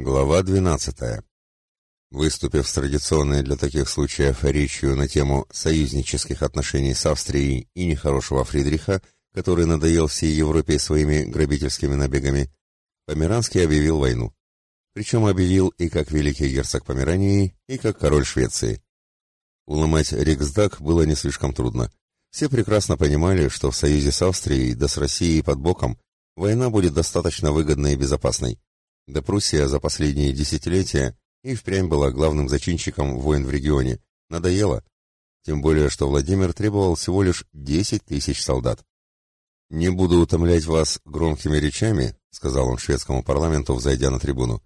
Глава 12. Выступив с традиционной для таких случаев речью на тему союзнических отношений с Австрией и нехорошего Фридриха, который надоел всей Европе своими грабительскими набегами, Померанский объявил войну. Причем объявил и как великий герцог Померании, и как король Швеции. Уломать Риксдаг было не слишком трудно. Все прекрасно понимали, что в союзе с Австрией, да с Россией под боком, война будет достаточно выгодной и безопасной да Пруссия за последние десятилетия и впрямь была главным зачинщиком войн в регионе. Надоело. Тем более, что Владимир требовал всего лишь 10 тысяч солдат. «Не буду утомлять вас громкими речами», — сказал он шведскому парламенту, взойдя на трибуну.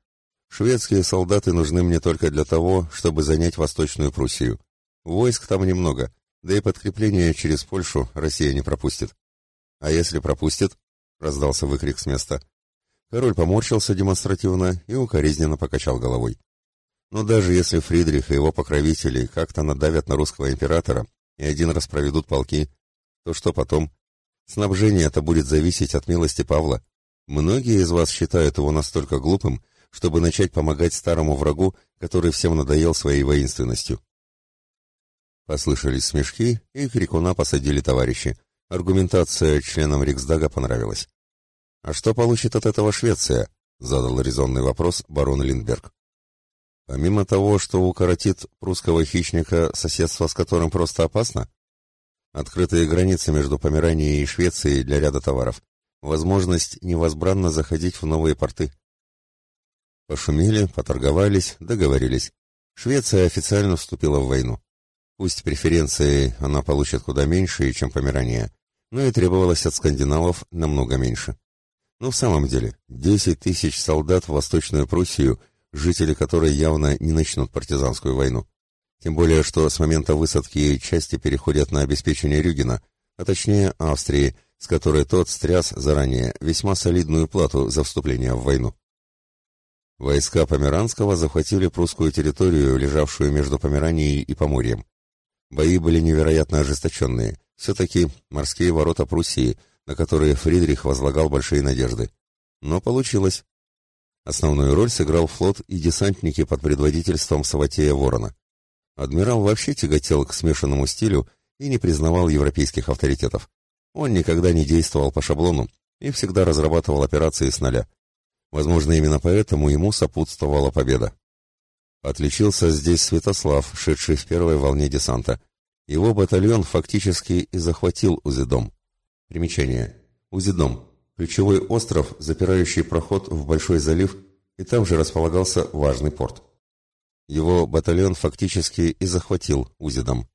«Шведские солдаты нужны мне только для того, чтобы занять Восточную Пруссию. Войск там немного, да и подкрепление через Польшу Россия не пропустит». «А если пропустит?» — раздался выкрик с места. Король поморщился демонстративно и укоризненно покачал головой. Но даже если Фридрих и его покровители как-то надавят на русского императора и один раз проведут полки, то что потом? Снабжение это будет зависеть от милости Павла. Многие из вас считают его настолько глупым, чтобы начать помогать старому врагу, который всем надоел своей воинственностью. Послышались смешки, и крикуна посадили товарищи. Аргументация членам Риксдага понравилась. «А что получит от этого Швеция?» — задал резонный вопрос барон Линдберг. «Помимо того, что укоротит прусского хищника, соседство с которым просто опасно, открытые границы между Померанией и Швецией для ряда товаров, возможность невозбранно заходить в новые порты». Пошумели, поторговались, договорились. Швеция официально вступила в войну. Пусть преференции она получит куда меньше, чем Померания, но и требовалось от скандинавов намного меньше. Но в самом деле, 10 тысяч солдат в Восточную Пруссию, жители которой явно не начнут партизанскую войну. Тем более, что с момента высадки части переходят на обеспечение Рюгена, а точнее Австрии, с которой тот стряс заранее весьма солидную плату за вступление в войну. Войска Померанского захватили прусскую территорию, лежавшую между Померанией и Поморьем. Бои были невероятно ожесточенные. Все-таки морские ворота Пруссии – на которые Фридрих возлагал большие надежды. Но получилось. Основную роль сыграл флот и десантники под предводительством Саватея Ворона. Адмирал вообще тяготел к смешанному стилю и не признавал европейских авторитетов. Он никогда не действовал по шаблону и всегда разрабатывал операции с нуля. Возможно, именно поэтому ему сопутствовала победа. Отличился здесь Святослав, шедший в первой волне десанта. Его батальон фактически и захватил Узидом. Примечание. Узидом. Ключевой остров, запирающий проход в Большой залив, и там же располагался важный порт. Его батальон фактически и захватил Узидом.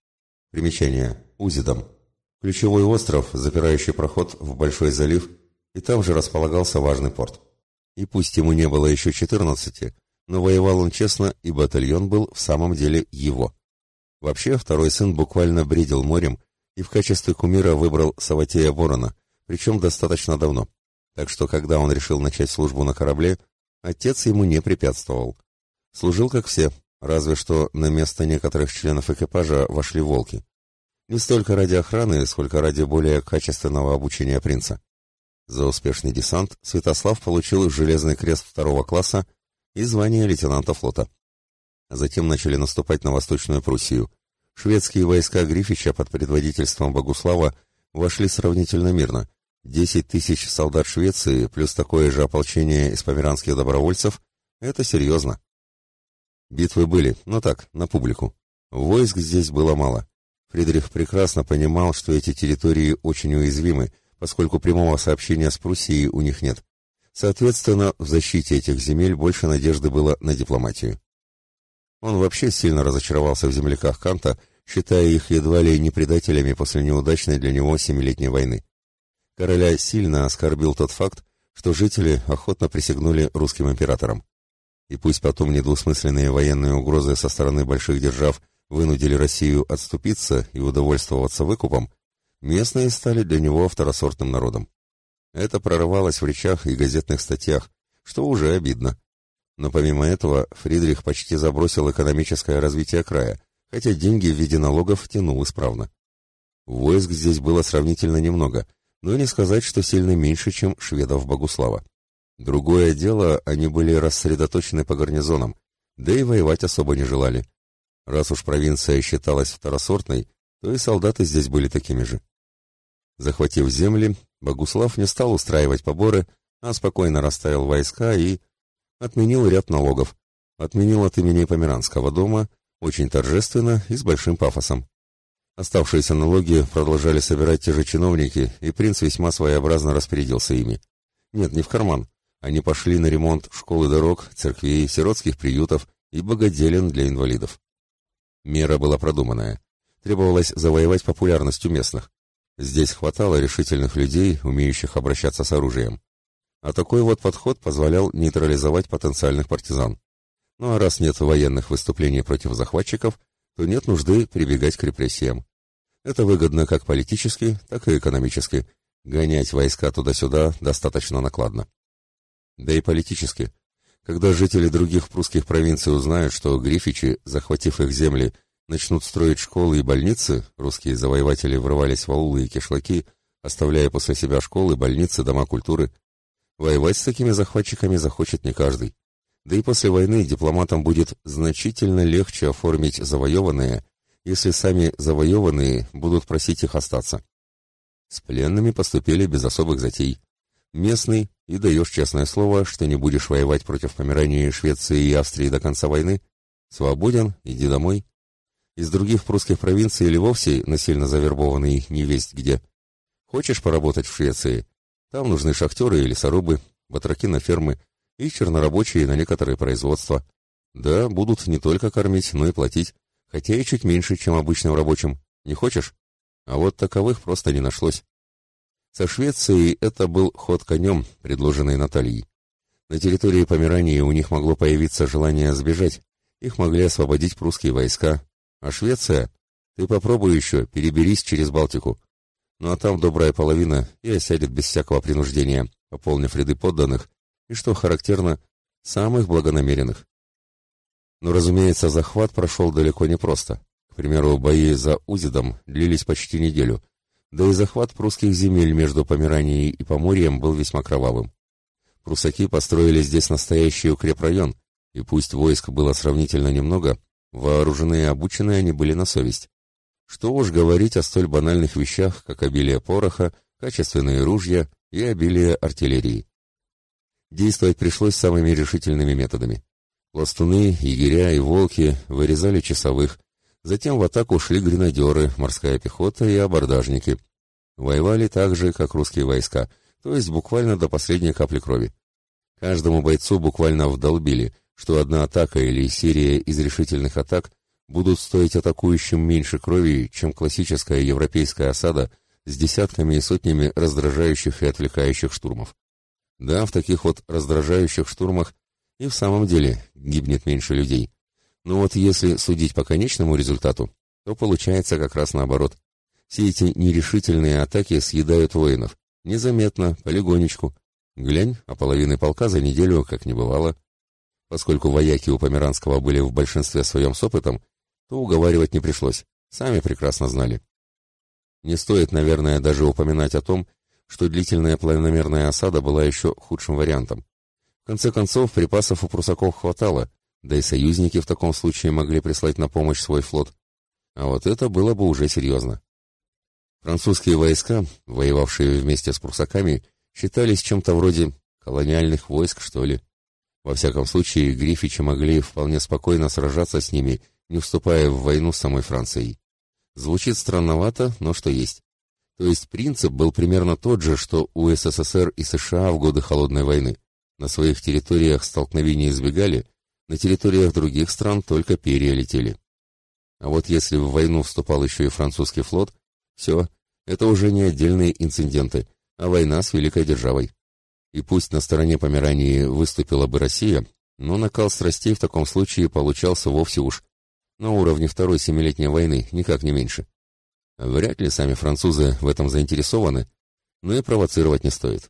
Примечание. Узидом. Ключевой остров, запирающий проход в Большой залив, и там же располагался важный порт. И пусть ему не было еще 14, но воевал он честно, и батальон был в самом деле его. Вообще, второй сын буквально бредил морем и в качестве кумира выбрал Саватея Ворона, причем достаточно давно. Так что, когда он решил начать службу на корабле, отец ему не препятствовал. Служил как все, разве что на место некоторых членов экипажа вошли волки. Не столько ради охраны, сколько ради более качественного обучения принца. За успешный десант Святослав получил железный крест второго класса и звание лейтенанта флота. Затем начали наступать на Восточную Пруссию, Шведские войска Грифича под предводительством Богуслава вошли сравнительно мирно. Десять тысяч солдат Швеции плюс такое же ополчение из померанских добровольцев – это серьезно. Битвы были, но так, на публику. Войск здесь было мало. Фридрих прекрасно понимал, что эти территории очень уязвимы, поскольку прямого сообщения с Пруссией у них нет. Соответственно, в защите этих земель больше надежды было на дипломатию. Он вообще сильно разочаровался в земляках Канта, считая их едва ли не предателями после неудачной для него семилетней войны. Короля сильно оскорбил тот факт, что жители охотно присягнули русским императорам. И пусть потом недвусмысленные военные угрозы со стороны больших держав вынудили Россию отступиться и удовольствоваться выкупом, местные стали для него второсортным народом. Это прорывалось в речах и газетных статьях, что уже обидно. Но помимо этого Фридрих почти забросил экономическое развитие края, хотя деньги в виде налогов тянул исправно. Войск здесь было сравнительно немного, но не сказать, что сильно меньше, чем шведов Богуслава. Другое дело, они были рассредоточены по гарнизонам, да и воевать особо не желали. Раз уж провинция считалась второсортной, то и солдаты здесь были такими же. Захватив земли, Богуслав не стал устраивать поборы, а спокойно расставил войска и отменил ряд налогов. Отменил от имени Померанского дома, очень торжественно и с большим пафосом. Оставшиеся налоги продолжали собирать те же чиновники, и принц весьма своеобразно распорядился ими. Нет, не в карман. Они пошли на ремонт школ и дорог, церквей, сиротских приютов и богоделен для инвалидов. Мера была продуманная. Требовалось завоевать популярность у местных. Здесь хватало решительных людей, умеющих обращаться с оружием. А такой вот подход позволял нейтрализовать потенциальных партизан. Ну а раз нет военных выступлений против захватчиков, то нет нужды прибегать к репрессиям. Это выгодно как политически, так и экономически. Гонять войска туда-сюда достаточно накладно. Да и политически. Когда жители других прусских провинций узнают, что грифичи, захватив их земли, начнут строить школы и больницы, русские завоеватели врывались в аулы и кишлаки, оставляя после себя школы, больницы, дома культуры. Воевать с такими захватчиками захочет не каждый. Да и после войны дипломатам будет значительно легче оформить завоеванные, если сами завоеванные будут просить их остаться. С пленными поступили без особых затей. Местный, и даешь честное слово, что не будешь воевать против Померании, Швеции и Австрии до конца войны, свободен, иди домой. Из других прусских провинций или вовсе насильно завербованный невесть где. Хочешь поработать в Швеции? Там нужны шахтеры и лесорубы, батраки на фермы и чернорабочие на некоторые производства. Да, будут не только кормить, но и платить, хотя и чуть меньше, чем обычным рабочим. Не хочешь? А вот таковых просто не нашлось. Со Швецией это был ход конем, предложенный Натальей. На территории Померании у них могло появиться желание сбежать. Их могли освободить прусские войска, а Швеция? Ты попробуй еще, переберись через Балтику. Ну а там добрая половина и осядет без всякого принуждения, пополнив ряды подданных, и, что характерно, самых благонамеренных. Но, разумеется, захват прошел далеко не просто. К примеру, бои за Узидом длились почти неделю, да и захват прусских земель между Померанией и Поморьем был весьма кровавым. Прусаки построили здесь настоящий укрепрайон, и пусть войск было сравнительно немного, Вооруженные и обученные они были на совесть. Что уж говорить о столь банальных вещах, как обилие пороха, качественные ружья и обилие артиллерии. Действовать пришлось самыми решительными методами. Пластуны, егеря и волки вырезали часовых, затем в атаку шли гренадеры, морская пехота и абордажники. Воевали так же, как русские войска, то есть буквально до последней капли крови. Каждому бойцу буквально вдолбили – что одна атака или серия из решительных атак будут стоить атакующим меньше крови, чем классическая европейская осада с десятками и сотнями раздражающих и отвлекающих штурмов. Да, в таких вот раздражающих штурмах и в самом деле гибнет меньше людей. Но вот если судить по конечному результату, то получается как раз наоборот. Все эти нерешительные атаки съедают воинов. Незаметно, полигонечку. Глянь, а половины полка за неделю как не бывало. Поскольку вояки у Померанского были в большинстве своем с опытом, то уговаривать не пришлось, сами прекрасно знали. Не стоит, наверное, даже упоминать о том, что длительная планомерная осада была еще худшим вариантом. В конце концов, припасов у прусаков хватало, да и союзники в таком случае могли прислать на помощь свой флот. А вот это было бы уже серьезно. Французские войска, воевавшие вместе с прусаками, считались чем-то вроде колониальных войск, что ли. Во всяком случае, грифичи могли вполне спокойно сражаться с ними, не вступая в войну с самой Францией. Звучит странновато, но что есть. То есть принцип был примерно тот же, что у СССР и США в годы Холодной войны. На своих территориях столкновения избегали, на территориях других стран только перья летели. А вот если в войну вступал еще и французский флот, все, это уже не отдельные инциденты, а война с великой державой. И пусть на стороне Померании выступила бы Россия, но накал страстей в таком случае получался вовсе уж на уровне Второй Семилетней войны, никак не меньше. Вряд ли сами французы в этом заинтересованы, но и провоцировать не стоит.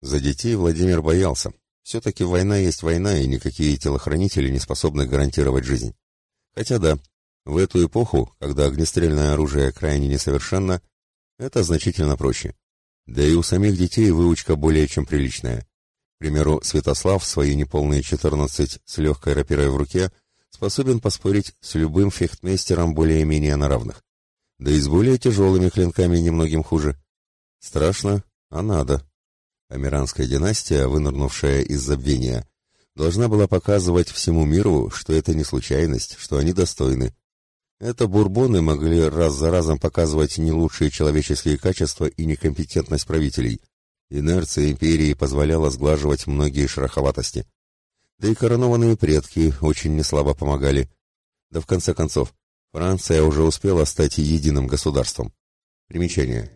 За детей Владимир боялся. Все-таки война есть война, и никакие телохранители не способны гарантировать жизнь. Хотя да, в эту эпоху, когда огнестрельное оружие крайне несовершенно, это значительно проще. Да и у самих детей выучка более чем приличная. К примеру, Святослав в свои неполные 14 с легкой рапирой в руке способен поспорить с любым фехтмейстером более-менее на равных. Да и с более тяжелыми клинками немногим хуже. Страшно, а надо. Амиранская династия, вынырнувшая из забвения, должна была показывать всему миру, что это не случайность, что они достойны, это бурбоны могли раз за разом показывать не лучшие человеческие качества и некомпетентность правителей. Инерция империи позволяла сглаживать многие шероховатости. Да и коронованные предки очень неслабо помогали. Да в конце концов, Франция уже успела стать единым государством. Примечание.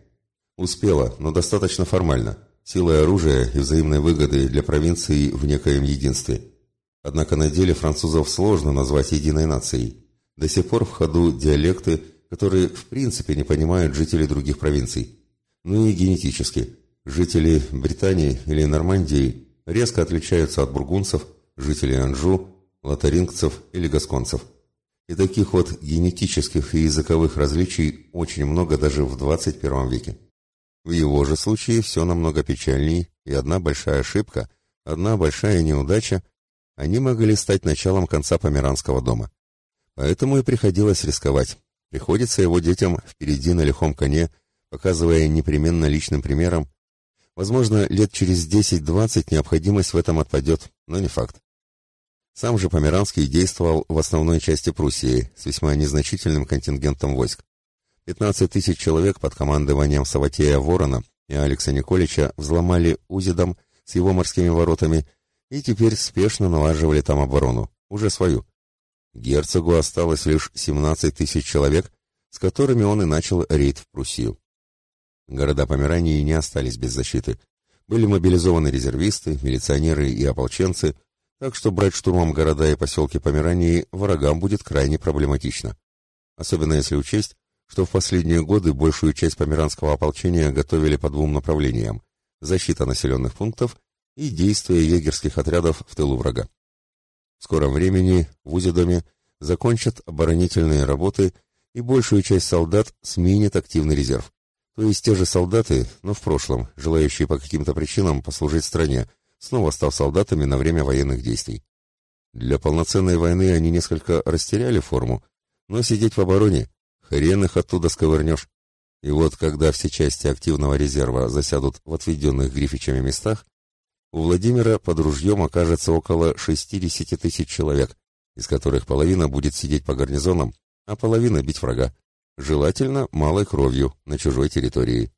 Успела, но достаточно формально, силой оружия и взаимной выгоды для провинции в некоем единстве. Однако на деле французов сложно назвать единой нацией. До сих пор в ходу диалекты, которые в принципе не понимают жители других провинций. Ну и генетически. Жители Британии или Нормандии резко отличаются от бургунцев, жителей Анжу, лотарингцев или гасконцев. И таких вот генетических и языковых различий очень много даже в 21 веке. В его же случае все намного печальней, и одна большая ошибка, одна большая неудача, они могли стать началом конца Померанского дома. Поэтому и приходилось рисковать. Приходится его детям впереди на лихом коне, показывая непременно личным примером. Возможно, лет через 10-20 необходимость в этом отпадет, но не факт. Сам же Померанский действовал в основной части Пруссии с весьма незначительным контингентом войск. 15 тысяч человек под командованием Саватея Ворона и Алекса Николича взломали Узидом с его морскими воротами и теперь спешно налаживали там оборону, уже свою. Герцогу осталось лишь 17 тысяч человек, с которыми он и начал рейд в Пруссию. Города Померании не остались без защиты. Были мобилизованы резервисты, милиционеры и ополченцы, так что брать штурмом города и поселки Померании врагам будет крайне проблематично. Особенно если учесть, что в последние годы большую часть померанского ополчения готовили по двум направлениям – защита населенных пунктов и действия егерских отрядов в тылу врага. В скором времени в Узидоме закончат оборонительные работы и большую часть солдат сменит активный резерв. То есть те же солдаты, но в прошлом, желающие по каким-то причинам послужить стране, снова став солдатами на время военных действий. Для полноценной войны они несколько растеряли форму, но сидеть в обороне, хрен их оттуда сковырнешь. И вот когда все части активного резерва засядут в отведенных Грифичами местах, у Владимира под ружьем окажется около 60 тысяч человек, из которых половина будет сидеть по гарнизонам, а половина бить врага, желательно малой кровью на чужой территории.